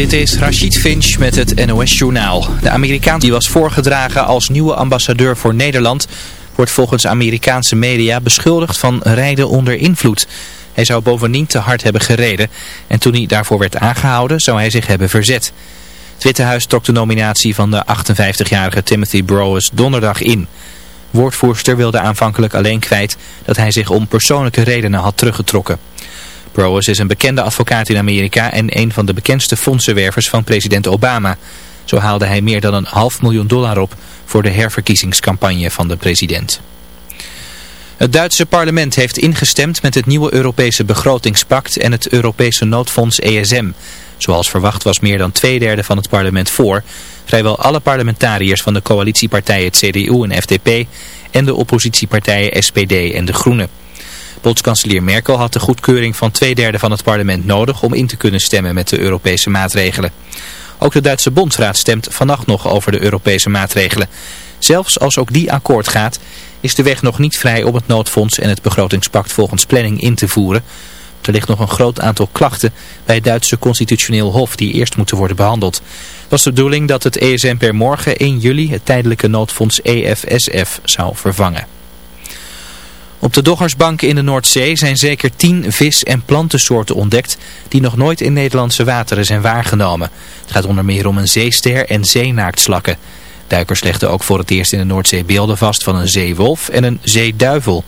Dit is Rachid Finch met het NOS-journaal. De Amerikaan die was voorgedragen als nieuwe ambassadeur voor Nederland... wordt volgens Amerikaanse media beschuldigd van rijden onder invloed. Hij zou bovendien te hard hebben gereden... en toen hij daarvoor werd aangehouden zou hij zich hebben verzet. Het Witte Huis trok de nominatie van de 58-jarige Timothy Browers donderdag in. Woordvoerster wilde aanvankelijk alleen kwijt dat hij zich om persoonlijke redenen had teruggetrokken. Browers is een bekende advocaat in Amerika en een van de bekendste fondsenwervers van president Obama. Zo haalde hij meer dan een half miljoen dollar op voor de herverkiezingscampagne van de president. Het Duitse parlement heeft ingestemd met het nieuwe Europese begrotingspact en het Europese noodfonds ESM. Zoals verwacht was meer dan twee derde van het parlement voor. Vrijwel alle parlementariërs van de coalitiepartijen CDU en FDP en de oppositiepartijen SPD en De Groenen. Bondskanselier Merkel had de goedkeuring van twee derde van het parlement nodig om in te kunnen stemmen met de Europese maatregelen. Ook de Duitse Bondsraad stemt vannacht nog over de Europese maatregelen. Zelfs als ook die akkoord gaat, is de weg nog niet vrij om het noodfonds en het begrotingspact volgens planning in te voeren. Er ligt nog een groot aantal klachten bij het Duitse constitutioneel hof die eerst moeten worden behandeld. Het was de bedoeling dat het ESM per morgen 1 juli het tijdelijke noodfonds EFSF zou vervangen. Op de Doggersbank in de Noordzee zijn zeker tien vis- en plantensoorten ontdekt die nog nooit in Nederlandse wateren zijn waargenomen. Het gaat onder meer om een zeester en zeenaaktslakken. Duikers legden ook voor het eerst in de Noordzee beelden vast van een zeewolf en een zeeduivel.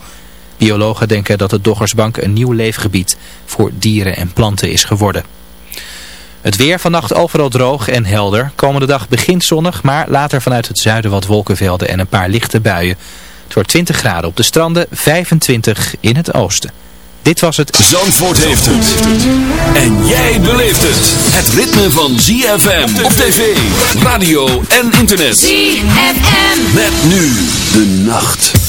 Biologen denken dat de Doggersbank een nieuw leefgebied voor dieren en planten is geworden. Het weer vannacht overal droog en helder. Komende dag begint zonnig, maar later vanuit het zuiden wat wolkenvelden en een paar lichte buien. Het wordt 20 graden op de stranden, 25 in het oosten. Dit was het... Zandvoort heeft het. En jij beleeft het. Het ritme van ZFM op tv, radio en internet. ZFM. Met nu de nacht.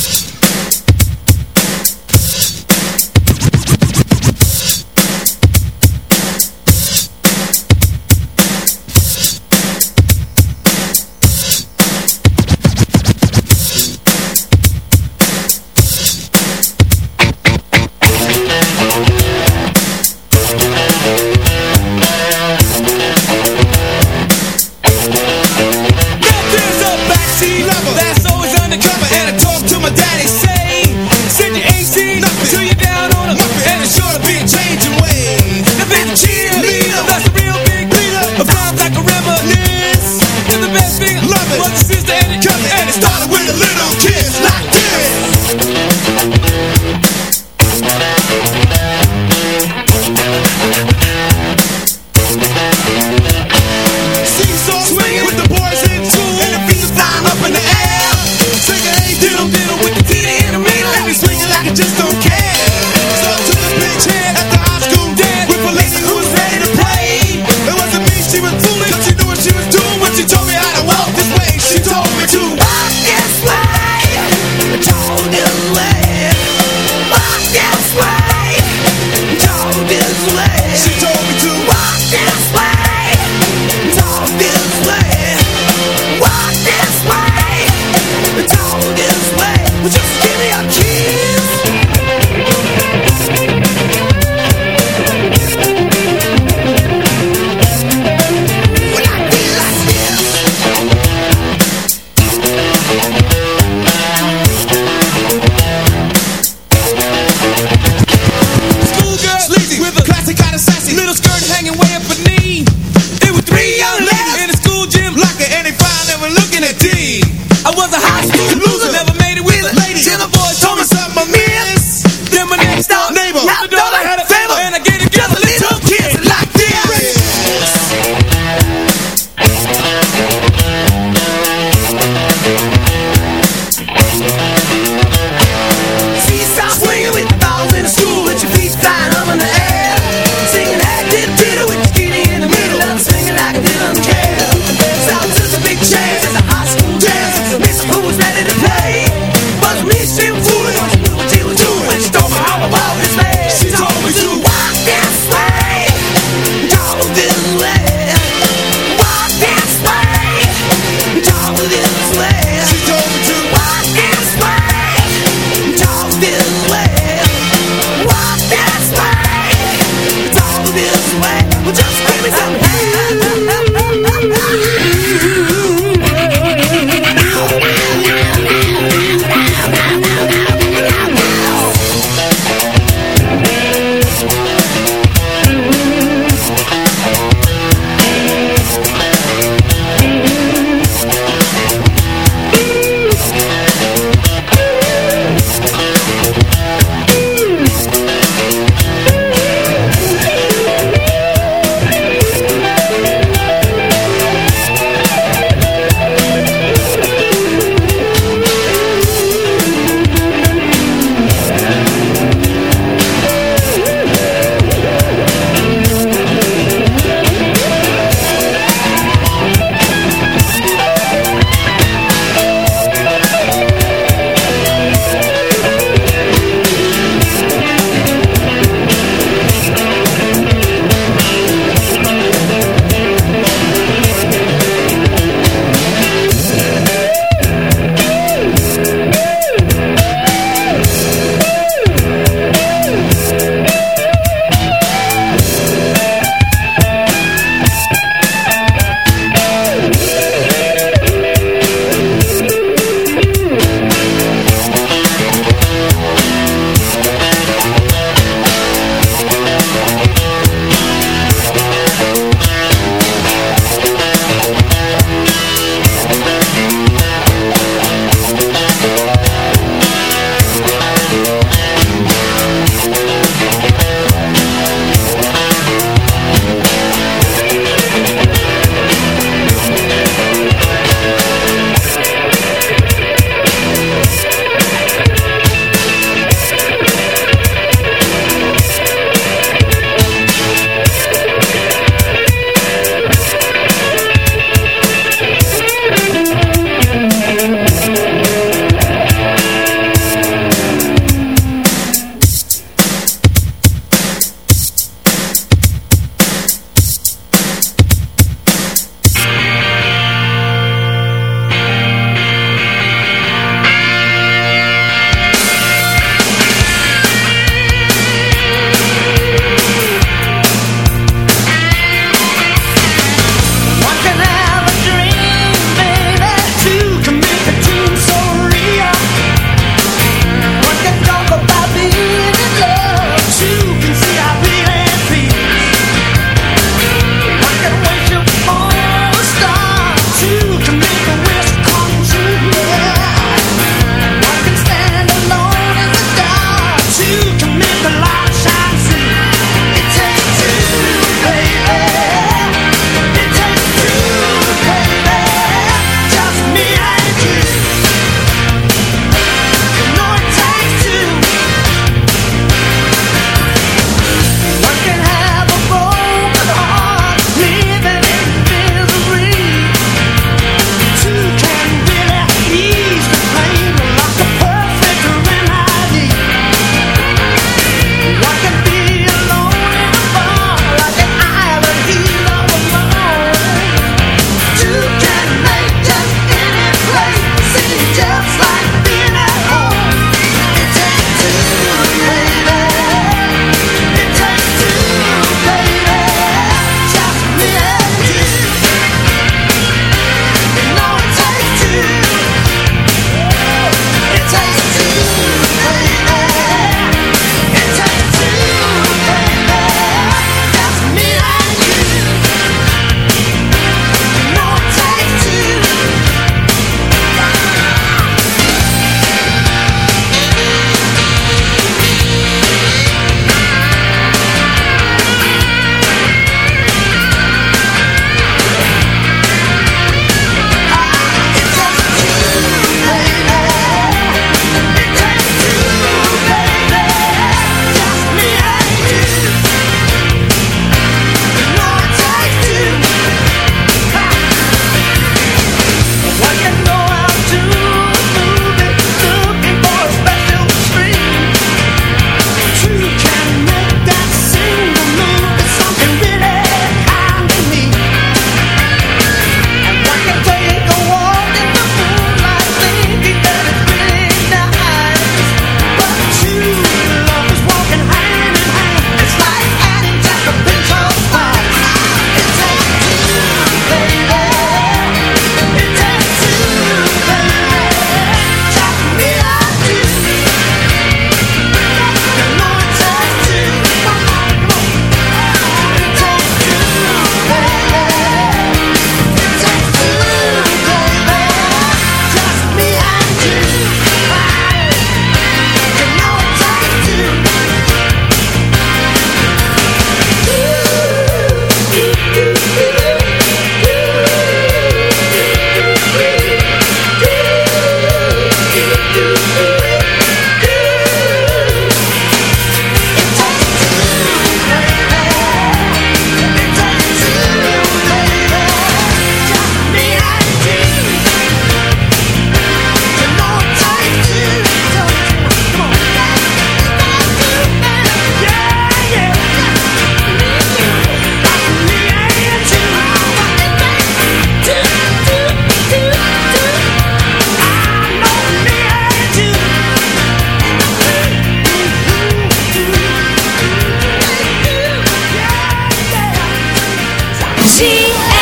she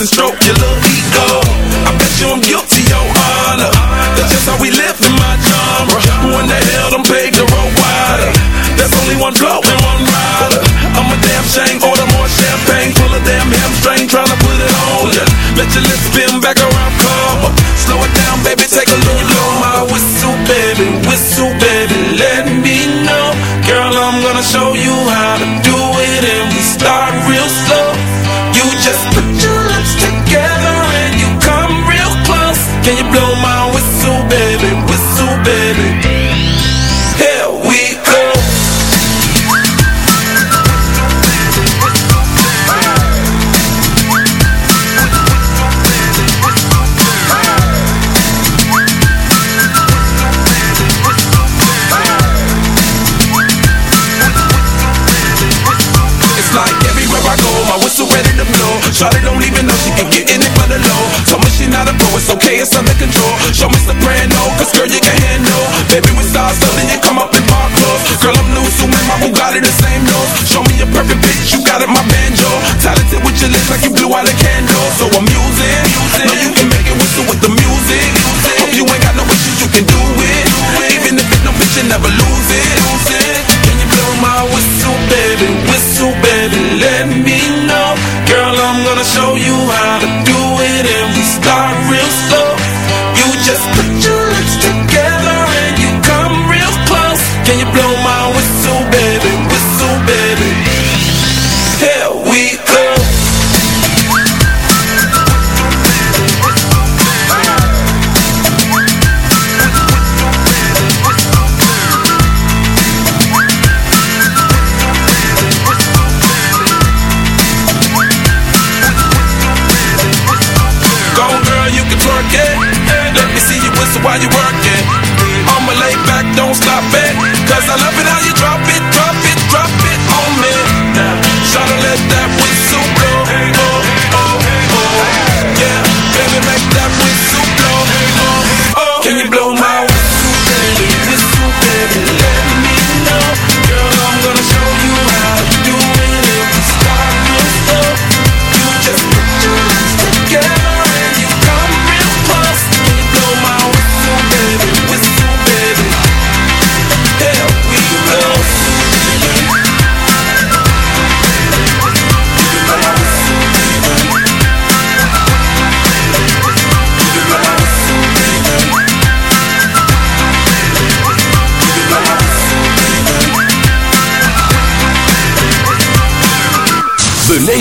and stroke your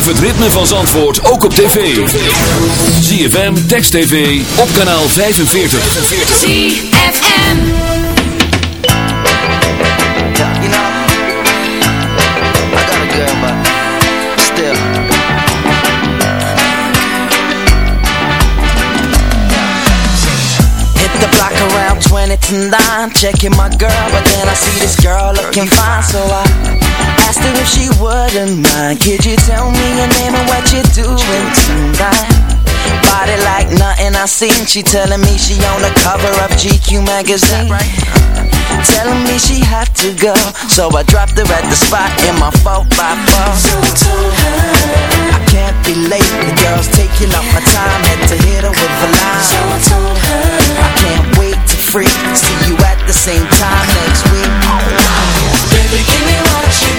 het ritme van Zandvoort ook op tv. ZFM, Text TV, op kanaal 45. ZFM You know, I got a girl, but still Hit the block around 20 to Checking my girl, but then I see this girl looking fine, so I asked if she wouldn't mind. Could you tell me your name and what you're doing tonight? Body like nothing I seen. She telling me she on the cover of GQ magazine. Telling me she had to go. So I dropped her at the spot in my 4x4 So I told her I can't be late. The girl's taking up my time. Had to hit her with a line. So I told her I can't wait to freak. See you at the same time next week. Baby, give me what you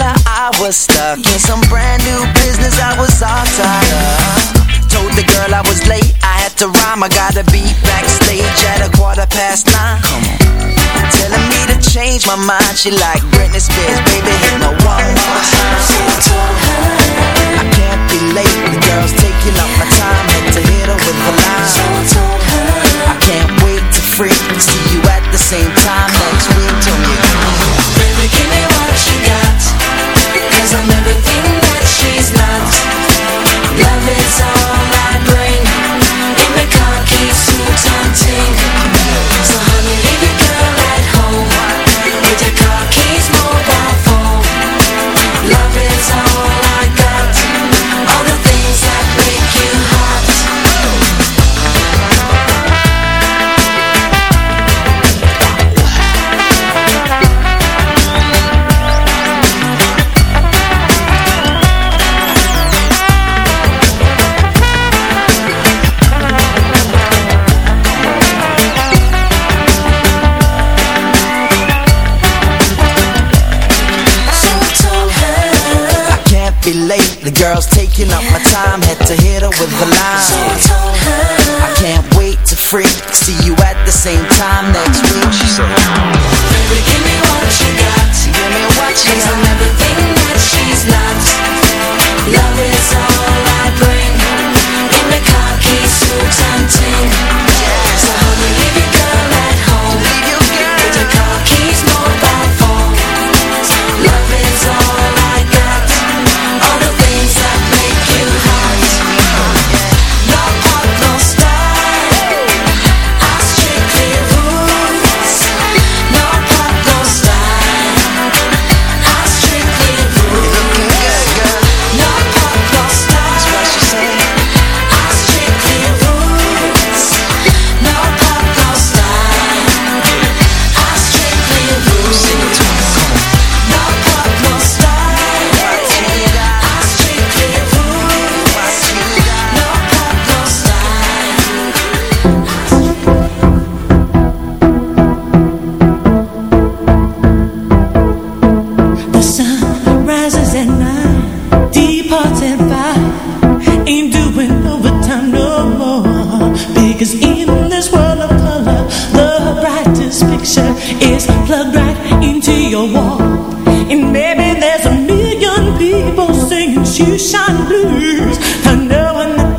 dollar I was stuck in some brand new business I was all tied up Told the girl I was late, I had to rhyme I gotta be backstage at a quarter past nine Come on. Telling me to change my mind She like Britney Spears, baby, hit me one more time She told her I can't be late, the girl's taking up my time Had to hit her with a line She told her I can't wait to freak, see you at the same time next week, don't you? cause I never think taking up my time, had to hit her with the line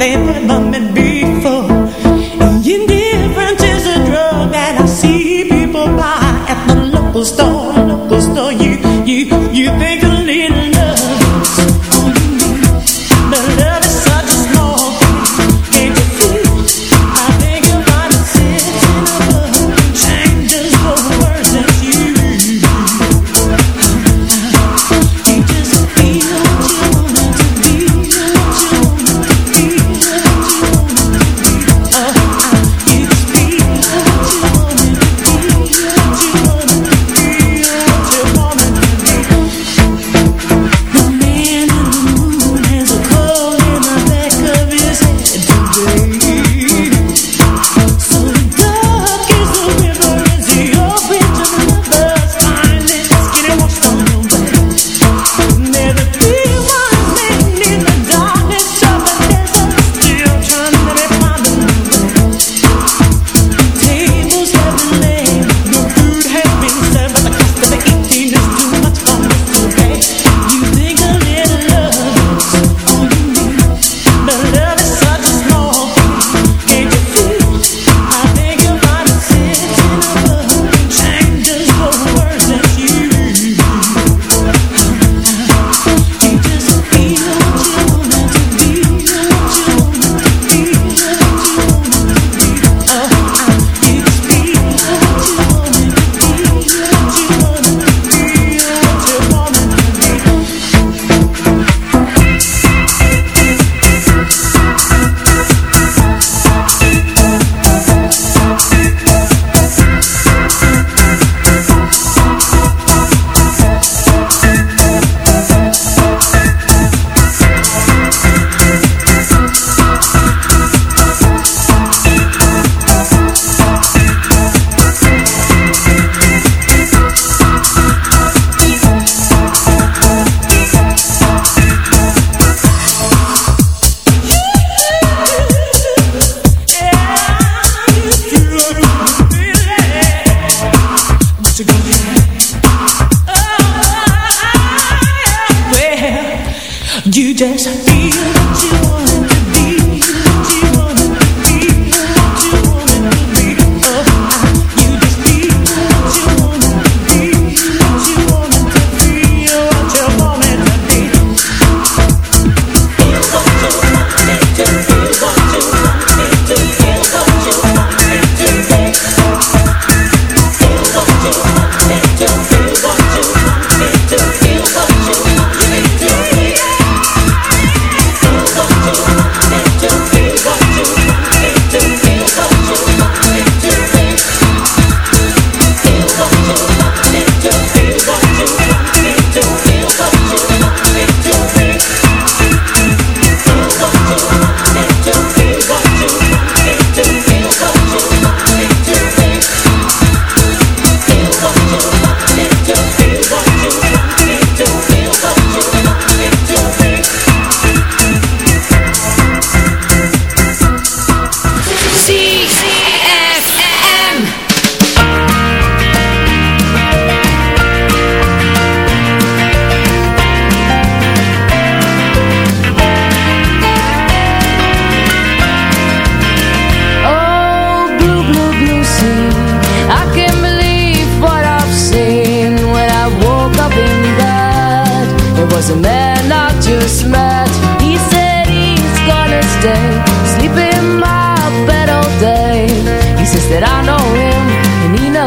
they put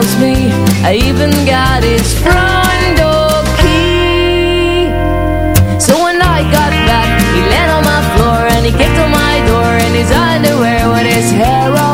knows me I even got his front door key. So when I got back He landed on my floor And he kicked on my door In his underwear with his hair all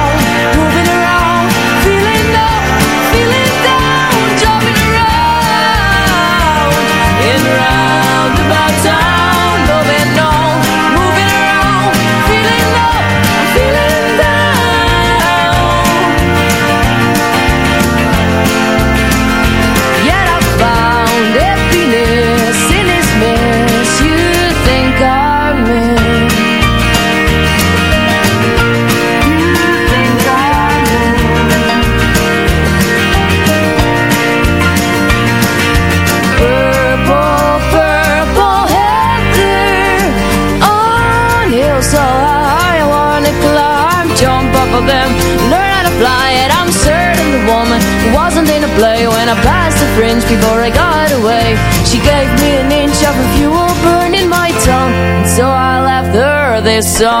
song.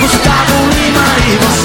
Gustavo Lima y vos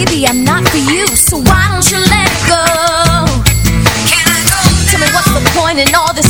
Baby, I'm not for you, so why don't you let go? Can I go? Tell me what's the point in all this?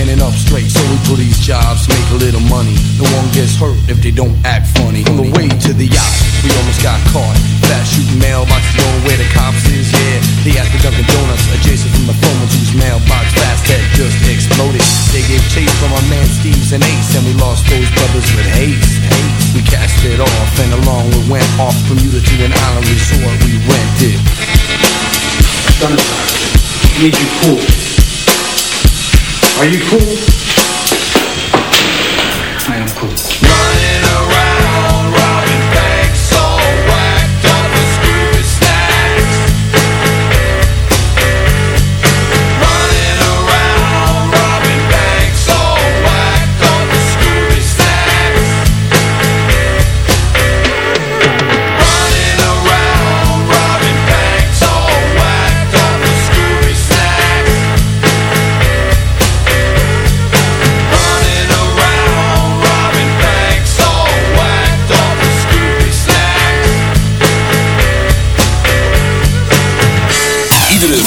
standing up straight. So we do these jobs, make a little money. No one gets hurt if they don't act funny. On the way to the yacht, we almost got caught. Fast shooting mailboxes going where the cops is, yeah. They at the Dunkin' Donuts, adjacent from the phone whose mailbox fast had just exploded. They gave chase from our man Steve's and Ace, and we lost those brothers with haste. haste. We cast it off, and along we went off Bermuda to an island resort we rented. I need you cool. Are you cool?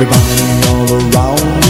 everybody all around me.